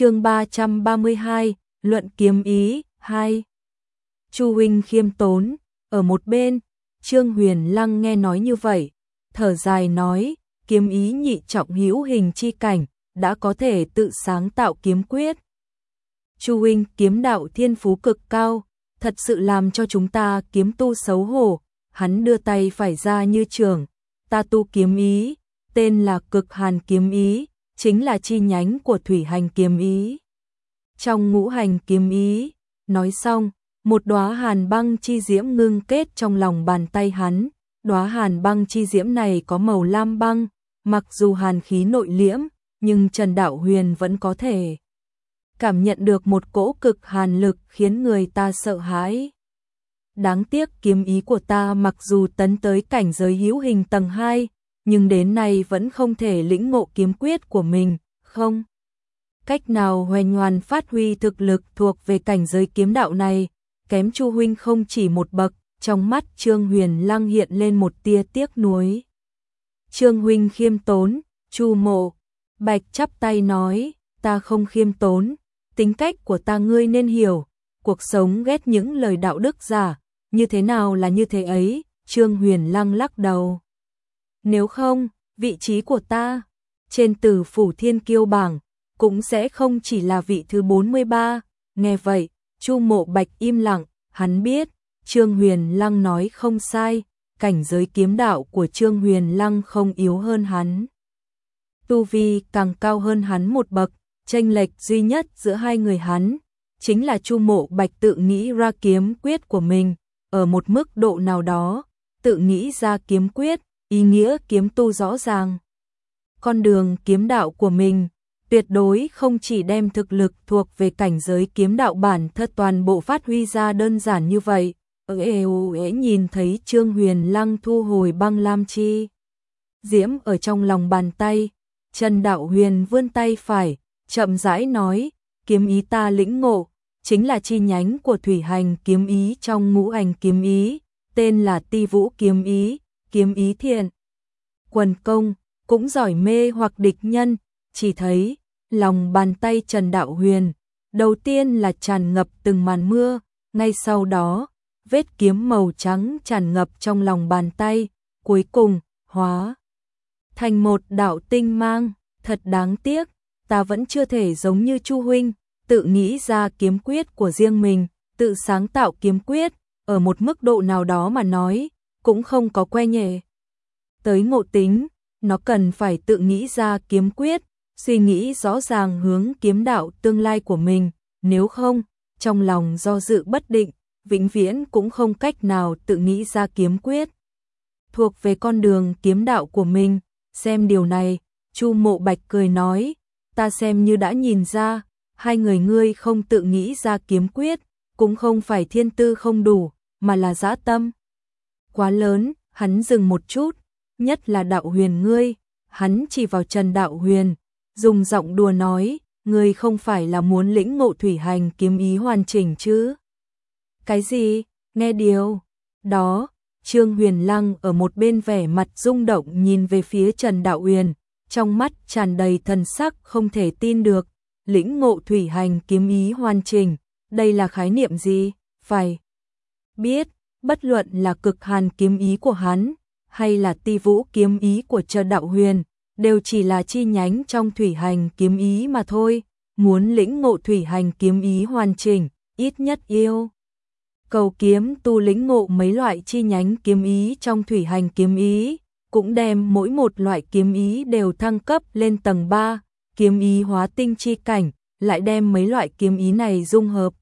chương 332, Luận Kiếm Ý, 2. Chu Huynh khiêm tốn, ở một bên, Trương Huyền Lăng nghe nói như vậy, thở dài nói, kiếm ý nhị trọng hữu hình chi cảnh, đã có thể tự sáng tạo kiếm quyết. Chu Huynh kiếm đạo thiên phú cực cao, thật sự làm cho chúng ta kiếm tu xấu hổ, hắn đưa tay phải ra như trường, ta tu kiếm ý, tên là cực hàn kiếm ý, chính là chi nhánh của thủy hành kiếm ý. Trong ngũ hành kiếm ý, nói xong, một đóa hàn băng chi diễm ngưng kết trong lòng bàn tay hắn, đóa hàn băng chi diễm này có màu lam băng, mặc dù hàn khí nội liễm, nhưng Trần Đạo Huyền vẫn có thể cảm nhận được một cỗ cực hàn lực khiến người ta sợ hãi. Đáng tiếc kiếm ý của ta mặc dù tấn tới cảnh giới hữu hình tầng 2, nhưng đến nay vẫn không thể lĩnh ngộ kiếm quyết của mình, không. Cách nào hoành hoàn phát huy thực lực thuộc về cảnh giới kiếm đạo này, kém Chu huynh không chỉ một bậc, trong mắt Trương Huyền Lăng hiện lên một tia tiếc nuối. Trương huynh khiêm tốn, Chu Mộ, Bạch chắp tay nói, ta không khiêm tốn, tính cách của ta ngươi nên hiểu, cuộc sống ghét những lời đạo đức giả, như thế nào là như thế ấy, Trương Huyền Lăng lắc đầu. Nếu không, vị trí của ta trên tử phủ thiên kiêu bảng cũng sẽ không chỉ là vị thứ 43. Nghe vậy, Chu Mộ Bạch im lặng, hắn biết, Trương Huyền Lăng nói không sai, cảnh giới kiếm đạo của Trương Huyền Lăng không yếu hơn hắn. Tu vi càng cao hơn hắn một bậc, tranh lệch duy nhất giữa hai người hắn, chính là Chu Mộ Bạch tự nghĩ ra kiếm quyết của mình, ở một mức độ nào đó, tự nghĩ ra kiếm quyết, ý nghĩa kiếm tu rõ ràng. Con đường kiếm đạo của mình, tuyệt đối không chỉ đem thực lực thuộc về cảnh giới kiếm đạo bản thân toàn bộ phát huy ra đơn giản như vậy. Ở EU ế nhìn thấy Trương Huyền Lăng thu hồi băng lam chi. Diễm ở trong lòng bàn tay, Trần Đạo Huyền vươn tay phải, chậm rãi nói, kiếm ý ta lĩnh ngộ, chính là chi nhánh của thủy hành kiếm ý trong ngũ hành kiếm ý, tên là ti vũ kiếm ý, kiếm ý thiện. Quần công, cũng giỏi mê hoặc địch nhân, chỉ thấy, lòng bàn tay Trần Đạo Huyền, đầu tiên là tràn ngập từng màn mưa, ngay sau đó, vết kiếm màu trắng tràn ngập trong lòng bàn tay, cuối cùng, hóa thành một đạo tinh mang, thật đáng tiếc, ta vẫn chưa thể giống như Chu Huynh, tự nghĩ ra kiếm quyết của riêng mình, tự sáng tạo kiếm quyết, ở một mức độ nào đó mà nói, cũng không có que nhề. Tới ngộ tính, nó cần phải tự nghĩ ra kiếm quyết, suy nghĩ rõ ràng hướng kiếm đạo tương lai của mình, nếu không, trong lòng do dự bất định, vĩnh viễn cũng không cách nào tự nghĩ ra kiếm quyết. Thuộc về con đường kiếm đạo của mình, xem điều này, Chu Mộ Bạch cười nói, ta xem như đã nhìn ra, hai người ngươi không tự nghĩ ra kiếm quyết, cũng không phải thiên tư không đủ, mà là dã tâm. Quá lớn, hắn dừng một chút, nhất là đạo huyền ngươi, hắn chỉ vào Trần Đạo Huyền, dùng giọng đùa nói, ngươi không phải là muốn lĩnh ngộ thủy hành kiếm ý hoàn chỉnh chứ? Cái gì? Nghe điều. Đó, Trương Huyền Lăng ở một bên vẻ mặt rung động nhìn về phía Trần Đạo Huyền, trong mắt tràn đầy thần sắc không thể tin được, lĩnh ngộ thủy hành kiếm ý hoàn chỉnh, đây là khái niệm gì? Phải biết, bất luận là cực hàn kiếm ý của hắn, hay là ti vũ kiếm ý của Trần Đạo Huyền, đều chỉ là chi nhánh trong thủy hành kiếm ý mà thôi, muốn lĩnh ngộ thủy hành kiếm ý hoàn chỉnh, ít nhất yêu. Cầu kiếm tu lĩnh ngộ mấy loại chi nhánh kiếm ý trong thủy hành kiếm ý, cũng đem mỗi một loại kiếm ý đều thăng cấp lên tầng 3, kiếm ý hóa tinh chi cảnh, lại đem mấy loại kiếm ý này dung hợp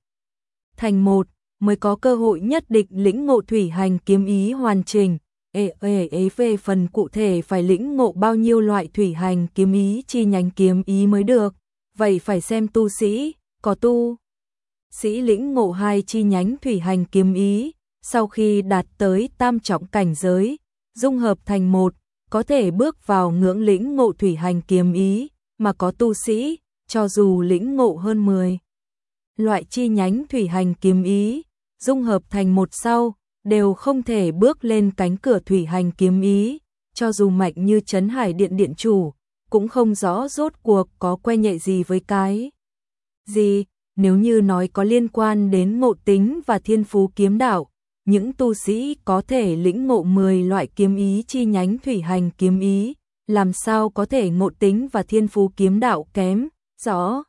thành một, mới có cơ hội nhất định lĩnh ngộ thủy hành kiếm ý hoàn chỉnh. Ê ê ê về phần cụ thể phải lĩnh ngộ bao nhiêu loại thủy hành kiếm ý chi nhánh kiếm ý mới được, vậy phải xem tu sĩ, có tu. Sĩ lĩnh ngộ hai chi nhánh thủy hành kiếm ý, sau khi đạt tới tam trọng cảnh giới, dung hợp thành một, có thể bước vào ngưỡng lĩnh ngộ thủy hành kiếm ý, mà có tu sĩ, cho dù lĩnh ngộ hơn 10. Loại chi nhánh thủy hành kiếm ý, dung hợp thành một sau, đều không thể bước lên cánh cửa thủy hành kiếm ý, cho dù mạnh như chấn hải điện điện chủ, cũng không rõ rốt cuộc có que nhạy gì với cái. gì, nếu như nói có liên quan đến ngộ tính và thiên phú kiếm đạo, những tu sĩ có thể lĩnh ngộ 10 loại kiếm ý chi nhánh thủy hành kiếm ý, làm sao có thể ngộ tính và thiên phú kiếm đạo kém, rõ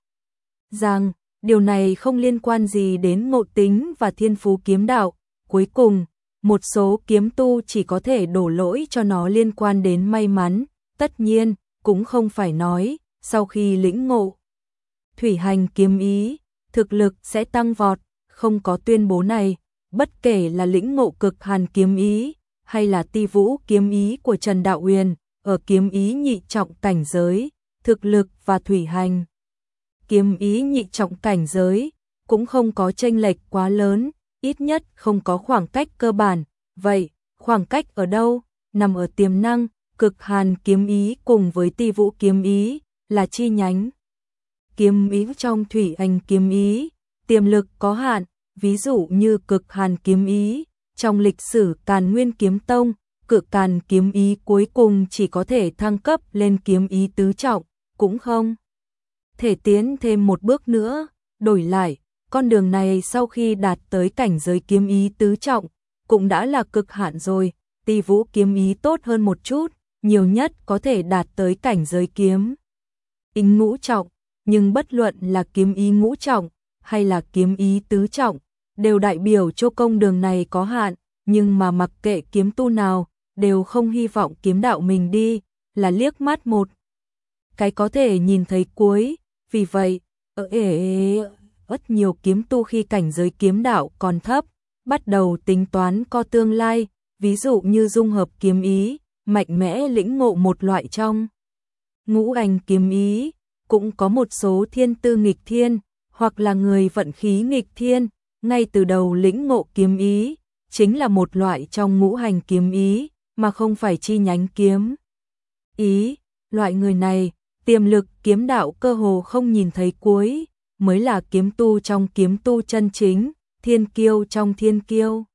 ràng, điều này không liên quan gì đến ngộ tính và thiên phú kiếm đạo, cuối cùng, một số kiếm tu chỉ có thể đổ lỗi cho nó liên quan đến may mắn, tất nhiên, cũng không phải nói, sau khi lĩnh ngộ. Thủy hành kiếm ý, thực lực sẽ tăng vọt, không có tuyên bố này, bất kể là lĩnh ngộ cực hàn kiếm ý, hay là ti vũ kiếm ý của Trần Đạo Huyền, ở kiếm ý nhị trọng cảnh giới, thực lực và thủy hành. Kiếm ý nhị trọng cảnh giới, cũng không có chênh lệch quá lớn, ít nhất không có khoảng cách cơ bản. Vậy, khoảng cách ở đâu? Nằm ở tiềm năng, cực hàn kiếm ý cùng với ti vũ kiếm ý, là chi nhánh. Kiếm ý trong thủy hành kiếm ý, tiềm lực có hạn, ví dụ như cực hàn kiếm ý, trong lịch sử Càn Nguyên Kiếm Tông, cực càn kiếm ý cuối cùng chỉ có thể thăng cấp lên kiếm ý tứ trọng, cũng không thể tiến thêm một bước nữa, đổi lại, con đường này sau khi đạt tới cảnh giới kiếm ý tứ trọng, cũng đã là cực hạn rồi, ti vũ kiếm ý tốt hơn một chút, nhiều nhất có thể đạt tới cảnh giới kiếm. Ính ngũ trọng, nhưng bất luận là kiếm ý ngũ trọng, hay là kiếm ý tứ trọng, đều đại biểu cho công đường này có hạn, nhưng mà mặc kệ kiếm tu nào, đều không hy vọng kiếm đạo mình đi, là liếc mắt một. Cái có thể nhìn thấy cuối, vì vậy, ở ế rất nhiều kiếm tu khi cảnh giới kiếm đạo còn thấp, bắt đầu tính toán co tương lai, ví dụ như dung hợp kiếm ý, mạnh mẽ lĩnh ngộ một loại trong. Ngũ ảnh kiếm ý, cũng có một số thiên tư nghịch thiên, hoặc là người vận khí nghịch thiên, ngay từ đầu lĩnh ngộ kiếm ý, chính là một loại trong ngũ hành kiếm ý, mà không phải chi nhánh kiếm. Ý, loại người này, tiềm lực kiếm đạo cơ hồ không nhìn thấy cuối, mới là kiếm tu trong kiếm tu chân chính, thiên kiêu trong thiên kiêu.